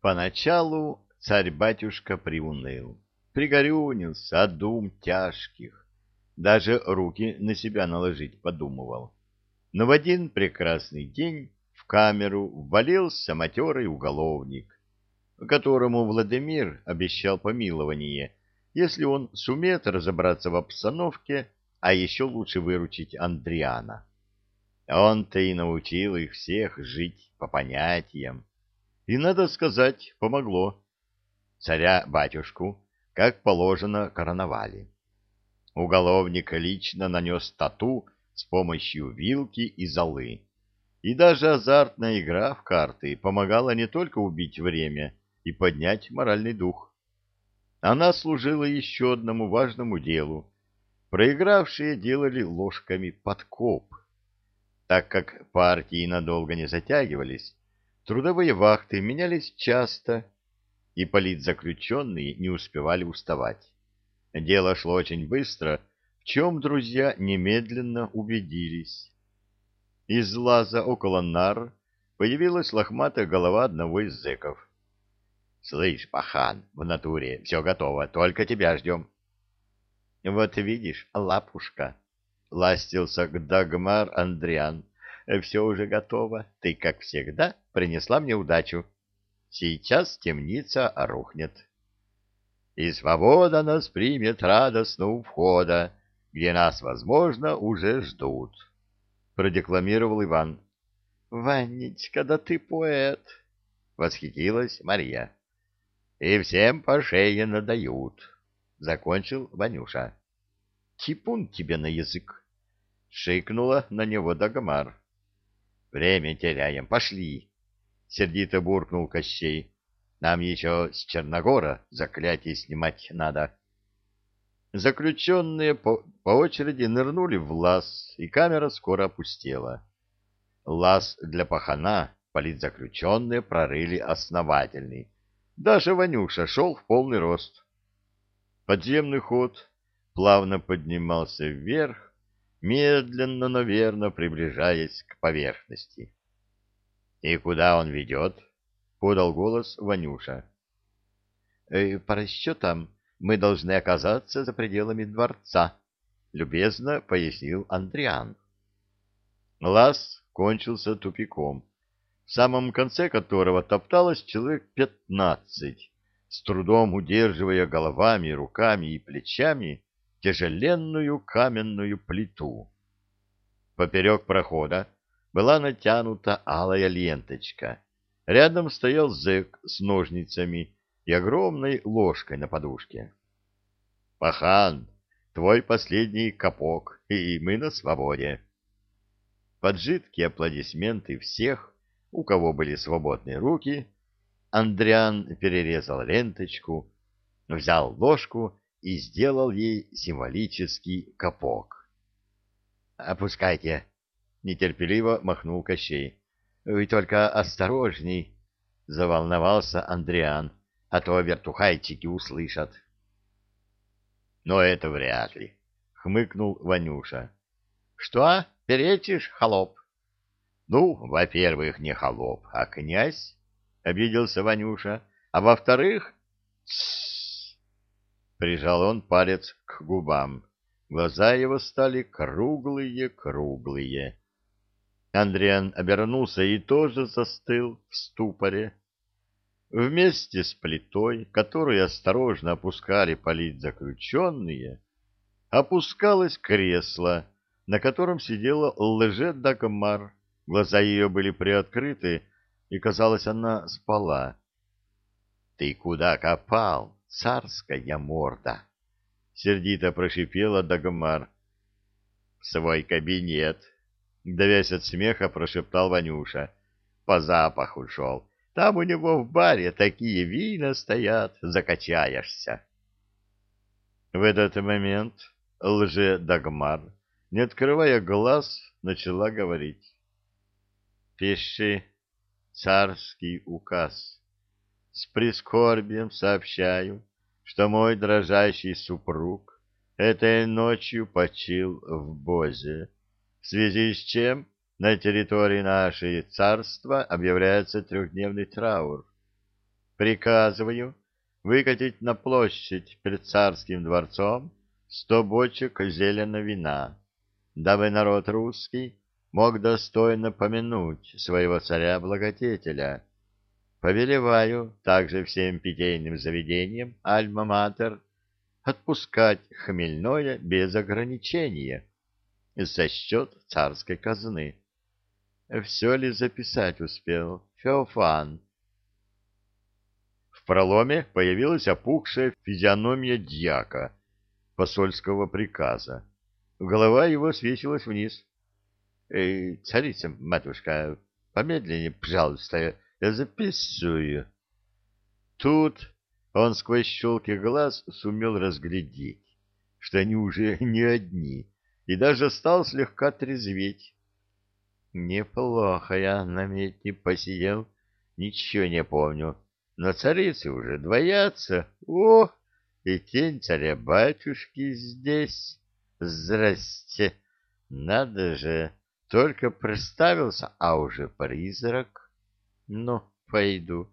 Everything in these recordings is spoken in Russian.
Поначалу царь-батюшка приуныл, пригорюнился от дум тяжких, даже руки на себя наложить подумывал. Но в один прекрасный день в камеру ввалился матерый уголовник, которому Владимир обещал помилование, если он сумеет разобраться в обстановке, а еще лучше выручить Андриана. Он-то и научил их всех жить по понятиям. И, надо сказать, помогло. Царя-батюшку, как положено, короновали. Уголовник лично нанес тату с помощью вилки и золы. И даже азартная игра в карты помогала не только убить время и поднять моральный дух. Она служила еще одному важному делу. Проигравшие делали ложками подкоп. Так как партии надолго не затягивались, трудовые вахты менялись часто, и политзаключенные не успевали уставать. Дело шло очень быстро, в чем друзья немедленно убедились. Из лаза около нар появилась лохматая голова одного из зэков. — Слышь, пахан, в натуре все готово, только тебя ждем. — Вот видишь, лапушка, — ластился к Дагмар Андриан, — все уже готово. Ты, как всегда, принесла мне удачу. Сейчас темница рухнет. И свобода нас примет радостно у входа, где нас, возможно, уже ждут. Продекламировал Иван. — Ванечка, да ты поэт! — восхитилась Мария. — И всем по шее надают, — закончил Ванюша. — Типун тебе на язык! — шикнула на него Дагомар. — Время теряем, пошли! — сердито буркнул Кощей. — Нам еще с Черногора заклятие снимать надо. Заключенные по, по очереди нырнули в лаз, и камера скоро опустела. Лаз для пахана политзаключенные прорыли основательный. Даже Ванюша шел в полный рост. Подземный ход плавно поднимался вверх, медленно, но верно приближаясь к поверхности. — И куда он ведет? — подал голос Ванюша. «Э, — По расчетам мы должны оказаться за пределами дворца, — любезно пояснил Андриан. Лаз кончился тупиком, в самом конце которого топталось человек пятнадцать, с трудом удерживая головами, руками и плечами тяжеленную каменную плиту. Поперек прохода была натянута алая ленточка. Рядом стоял зэк с ножницами и огромной ложкой на подушке. «Пахан, твой последний капок, и мы на свободе!» Под жидкие аплодисменты всех, у кого были свободные руки, Андриан перерезал ленточку, взял ложку и сделал ей символический капок. «Опускайте!» — нетерпеливо махнул Кощей. — Вы только осторожней, — заволновался Андриан, — а то вертухайчики услышат. — Но это вряд ли, — хмыкнул Ванюша. — Что, перечишь, холоп? — Ну, во-первых, не холоп, а князь, — обиделся Ванюша, — а во-вторых... — прижал он палец к губам. Глаза его стали круглые-круглые. Андриан обернулся и тоже застыл в ступоре. Вместе с плитой, которую осторожно опускали политзаключенные, опускалось кресло, на котором сидела лже Дагмар. Глаза ее были приоткрыты, и, казалось, она спала. — Ты куда копал, царская морда? — сердито прошипела Дагмар. — В свой кабинет, Давясь от смеха, прошептал Ванюша. По запаху шел. Там у него в баре такие вина стоят, закачаешься. В этот момент лже-дагмар, не открывая глаз, начала говорить. «Пиши царский указ. С прискорбием сообщаю, что мой дрожащий супруг этой ночью почил в Бозе в связи с чем на территории нашей царства объявляется трехдневный траур. приказываю выкатить на площадь перед царским дворцом сто бочек зеленого вина, дабы народ русский мог достойно помянуть своего царя-благодетеля. Повелеваю также всем питейным заведениям Альма-Матер отпускать хмельное без ограничения за счет царской казны. Все ли записать успел, Феофан? В проломе появилась опухшая физиономия дьяка посольского приказа. Голова его свесилась вниз. «Эй, царица, матушка, помедленнее, пожалуйста, записываю». Тут он сквозь щелки глаз сумел разглядеть, что они уже не одни, и даже стал слегка трезветь. Неплохо я на медне посидел, ничего не помню, но царицы уже двоятся. О, и тень царя-батюшки здесь. Здрасте, надо же, только представился, а уже призрак. Ну, пойду,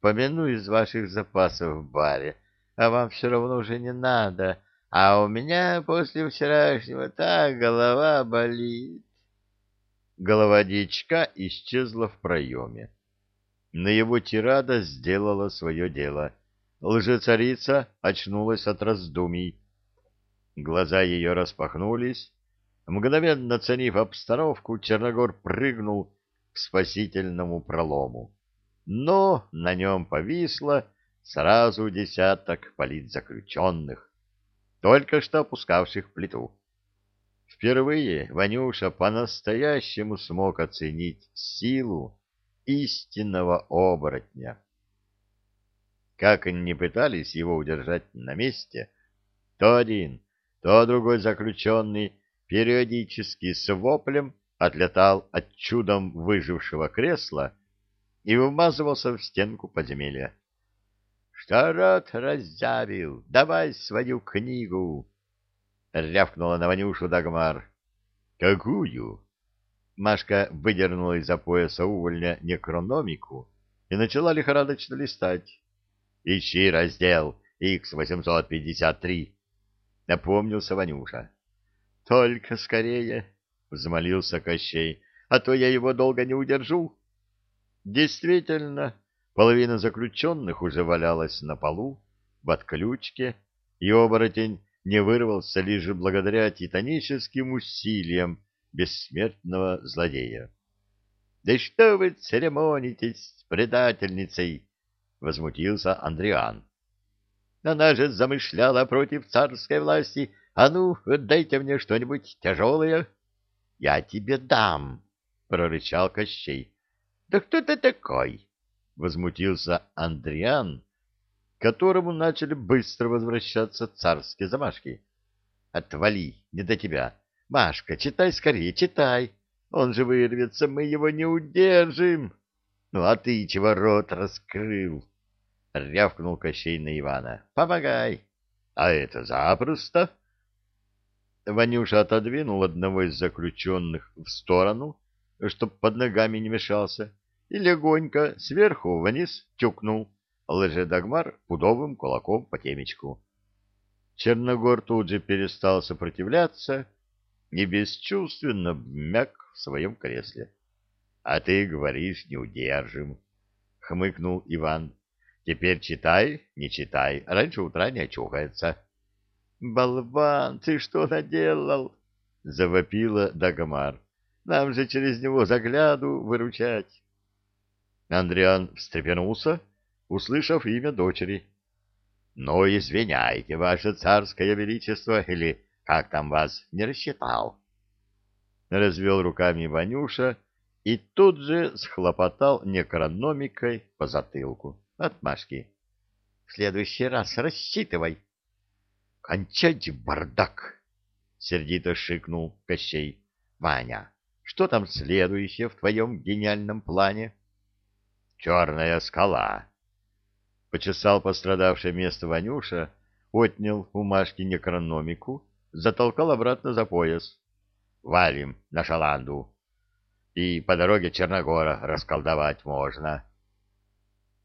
помяну из ваших запасов в баре, а вам все равно уже не надо, а у меня после вчерашнего так голова болит. Голова дичка исчезла в проеме. На его тирада сделала свое дело. Лжецарица очнулась от раздумий. Глаза ее распахнулись, Мгновенно оценив обстановку, Черногор прыгнул к спасительному пролому. Но на нем повисло сразу десяток политзаключенных, только что опускавших плиту. Впервые Ванюша по-настоящему смог оценить силу истинного оборотня. Как они не пытались его удержать на месте, то один, то другой заключенный периодически с воплем отлетал от чудом выжившего кресла и вмазывался в стенку подземелья. — Что рот раззявил? Давай свою книгу! — рявкнула на Ванюшу Дагмар. — Какую? Машка выдернула из-за пояса увольня некрономику и начала лихорадочно листать. — Ищи раздел Х-853, — напомнился Ванюша. — Только скорее, — взмолился Кощей, — а то я его долго не удержу. Действительно, половина заключенных уже валялась на полу, в отключке, и оборотень не вырвался лишь благодаря титаническим усилиям бессмертного злодея. — Да что вы церемонитесь с предательницей? — возмутился Андриан. — Она же замышляла против царской власти а ну, дайте мне что-нибудь тяжелое. — Я тебе дам, — прорычал Кощей. — Да кто ты такой? — возмутился Андриан, которому начали быстро возвращаться царские замашки. — Отвали, не до тебя. Машка, читай скорее, читай. Он же вырвется, мы его не удержим. Ну, а ты чего рот раскрыл? — рявкнул Кощей на Ивана. — Помогай. — А это запросто. — Ванюша отодвинул одного из заключенных в сторону, чтоб под ногами не мешался, и легонько сверху вниз тюкнул лжедогмар пудовым кулаком по темечку. Черногор тут же перестал сопротивляться и бесчувственно вмяк в своем кресле. — А ты говоришь, не удержим, — хмыкнул Иван. — Теперь читай, не читай, раньше утра не очухается. — «Болван, ты что наделал?» — завопила Дагомар. «Нам же через него загляду выручать». Андриан встрепенулся, услышав имя дочери. «Ну, извиняйте, ваше царское величество, или как там вас, не рассчитал?» Развел руками Ванюша и тут же схлопотал некрономикой по затылку. Отмашки. «В следующий раз рассчитывай». «Кончайте бардак!» — сердито шикнул Кощей. «Ваня, что там следующее в твоем гениальном плане?» «Черная скала!» Почесал пострадавшее место Ванюша, отнял у Машки некрономику, затолкал обратно за пояс. «Валим на шаланду, и по дороге Черногора расколдовать можно.